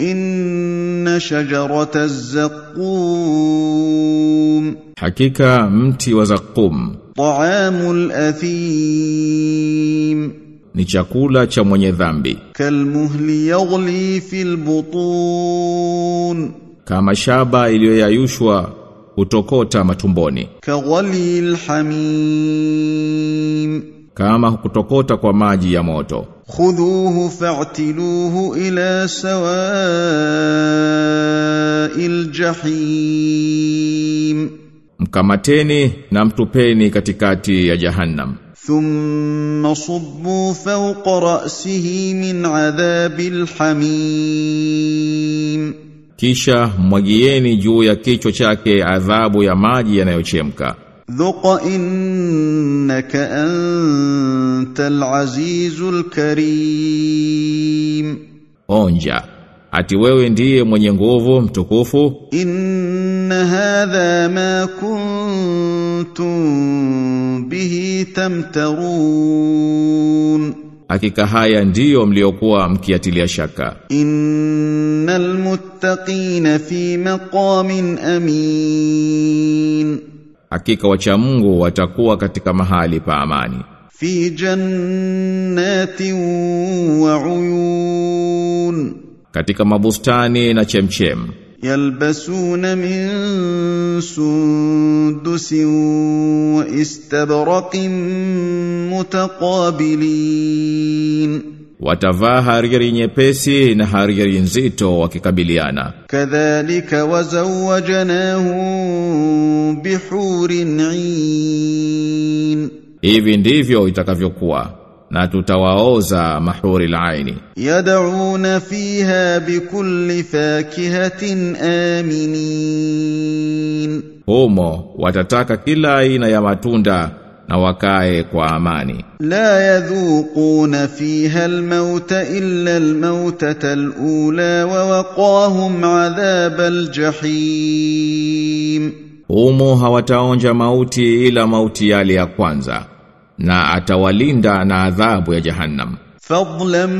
Inna shajarata zaqqum Hakika mti wa zaqqum Ta'amul athim. Ni chakula cha mwenye dhambi. Kalmuhli yaghli fil butun. Kama shaba iliyoyayushwa utokota matumboni. Kaghalil hamim kama hukutokota kwa maji ya moto. Khudhuhu fa'tiluhu ila sawa'il jahim. Mkamateni na mtupeni katikati ya jahannam. Thumma subbu fawqa ra'sihi min 'adhabil hamim. Kisha mwagieni juu ya kichwa chake adhabu ya maji yanayochemka. ذق إنك أنت العزيز الكريم onja ati wewe ndiye mwenye nguvu mtukufu إن هذا ما كنتم به تمترون hakika haya ndiyo mliokuwa mkiatilia shaka إن المتقين في مقام أمين hakika wacha Mungu watakuwa katika mahali pa amani. Fi jannatin wa uyun. Katika mabustani na chemchem. Yalbasuna min sundusin wa istabraqin mutaqabilin watavaa hariri nyepesi na hariri nzito wakikabiliana. Kadhalika wazawajnahum bihurin ain, hivi ndivyo itakavyokuwa na tutawaoza mahuri laini. Yad'una fiha bikulli fakihatin aminin, humo watataka kila aina ya matunda na wakae kwa amani. La yadhuquna fiha almauta illa almautata alula wa waqahum adhab aljahim, humo hawataonja mauti ila mauti yale ya kwanza, na atawalinda na adhabu ya jahannam. Fadlan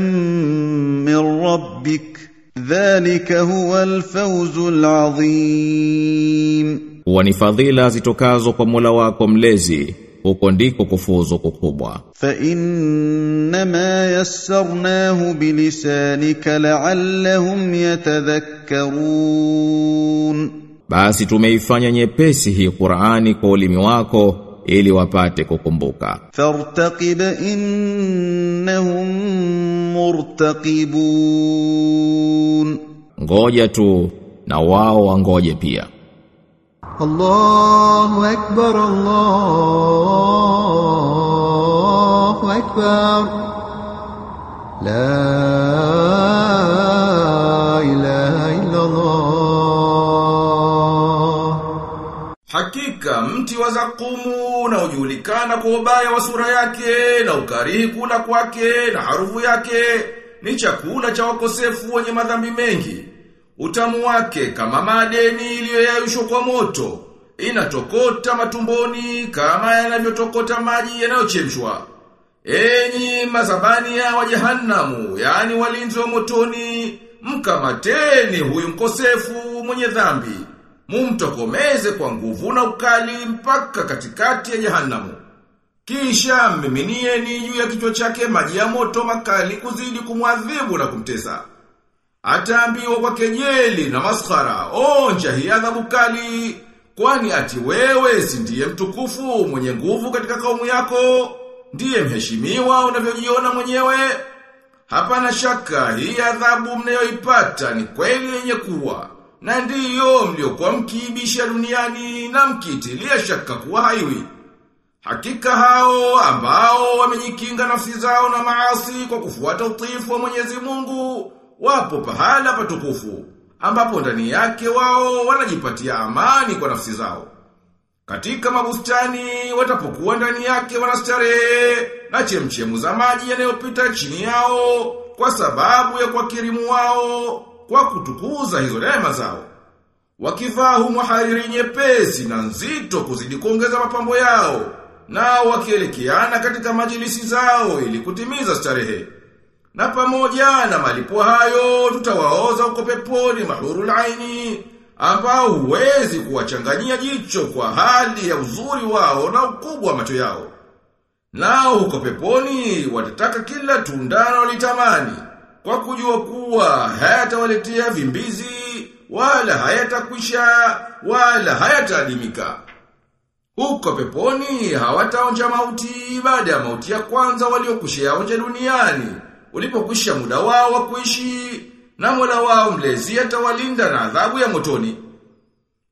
min rabbik dhalika huwa alfawzul alazim wa ni fadhila zitokazo kwa Mola wako mlezi huko ndiko kufuzu kukubwa. Fa innama yassarnahu bilisanika la'allahum yatadhakkarun, basi tumeifanya nyepesi hii Qur'ani kwa ulimi wako ili wapate kukumbuka. Fartaqib innahum murtaqibun, ngoja tu na wao wangoje pia. الله أكبر الله أكبر لا إله إلا الله Hakika mti wa zakumu unaojulikana kwa ubaya wa sura yake na ukarihi kula kwake na harufu yake ni chakula cha wakosefu wenye madhambi mengi. Utamu wake kama madeni iliyoyayushwa kwa moto inatokota matumboni kama yanavyotokota maji yanayochemshwa. Enyi mazabani ya wa jehanamu, yani walinzi wa motoni, mkamateni huyu mkosefu mwenye dhambi. Mumtokomeze kwa nguvu na ukali mpaka katikati ya jehanamu. Kisha mmiminieni juu ya kichwa chake maji ya moto makali kuzidi kumwadhibu na kumtesa. Ataambiwa kwa kejeli na maskhara, onja hii adhabu kali, kwani ati wewe si ndiye mtukufu mwenye nguvu katika kaumu yako, ndiye mheshimiwa unavyojiona mwenyewe. Hapana shaka hii adhabu mnayoipata ni kweli yenye kuwa, na ndiyo mliokuwa mkiibisha duniani na mkiitilia shaka kuwa haiwi. Hakika hao ambao wamejikinga nafsi zao na maasi kwa kufuata utiifu wa Mwenyezi Mungu wapo pahala patukufu ambapo ndani yake wao wanajipatia amani kwa nafsi zao. Katika mabustani watapokuwa ndani yake wanastarehe na chemchemu za maji yanayopita chini yao kwa sababu ya kwa kirimu wao kwa kutukuza hizo neema zao. Wakivaa humo hariri nyepesi na nzito kuzidi kuongeza mapambo yao, nao wakielekeana katika majilisi zao ili kutimiza starehe. Na pamoja na malipo hayo tutawaoza huko peponi mahurul aini ambao huwezi kuwachanganyia jicho kwa hali ya uzuri wao na ukubwa wa macho yao. Nao huko peponi watataka kila tundano litamani kwa kujua kuwa hayatawaletea vimbizi wala hayatakwisha wala hayataadimika. Huko peponi hawataonja mauti baada ya mauti ya kwanza waliokushaonja duniani ulipokwisha muda wao wa kuishi na Mola wao mlezi atawalinda na adhabu ya motoni.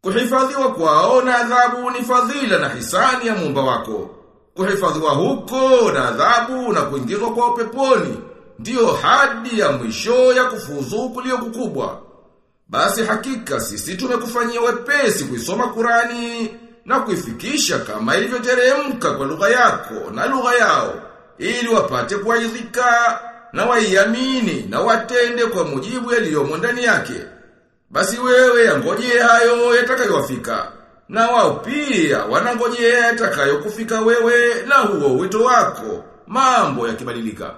Kuhifadhiwa kwao na adhabu ni fadhila na hisani ya muumba wako. Kuhifadhiwa huko na adhabu na kuingizwa kwa peponi ndiyo hadi ya mwisho ya kufuzu kulio kukubwa. Basi hakika sisi tumekufanyia wepesi kuisoma Kurani na kuifikisha kama ilivyoteremka kwa lugha yako na lugha yao ili wapate kuaidhika na waiamini na watende kwa mujibu yaliyomo ndani yake. Basi wewe yangojee hayo yatakayowafika. Na wao pia wanangojea yatakayokufika wewe na huo wito wako. Mambo yakibadilika.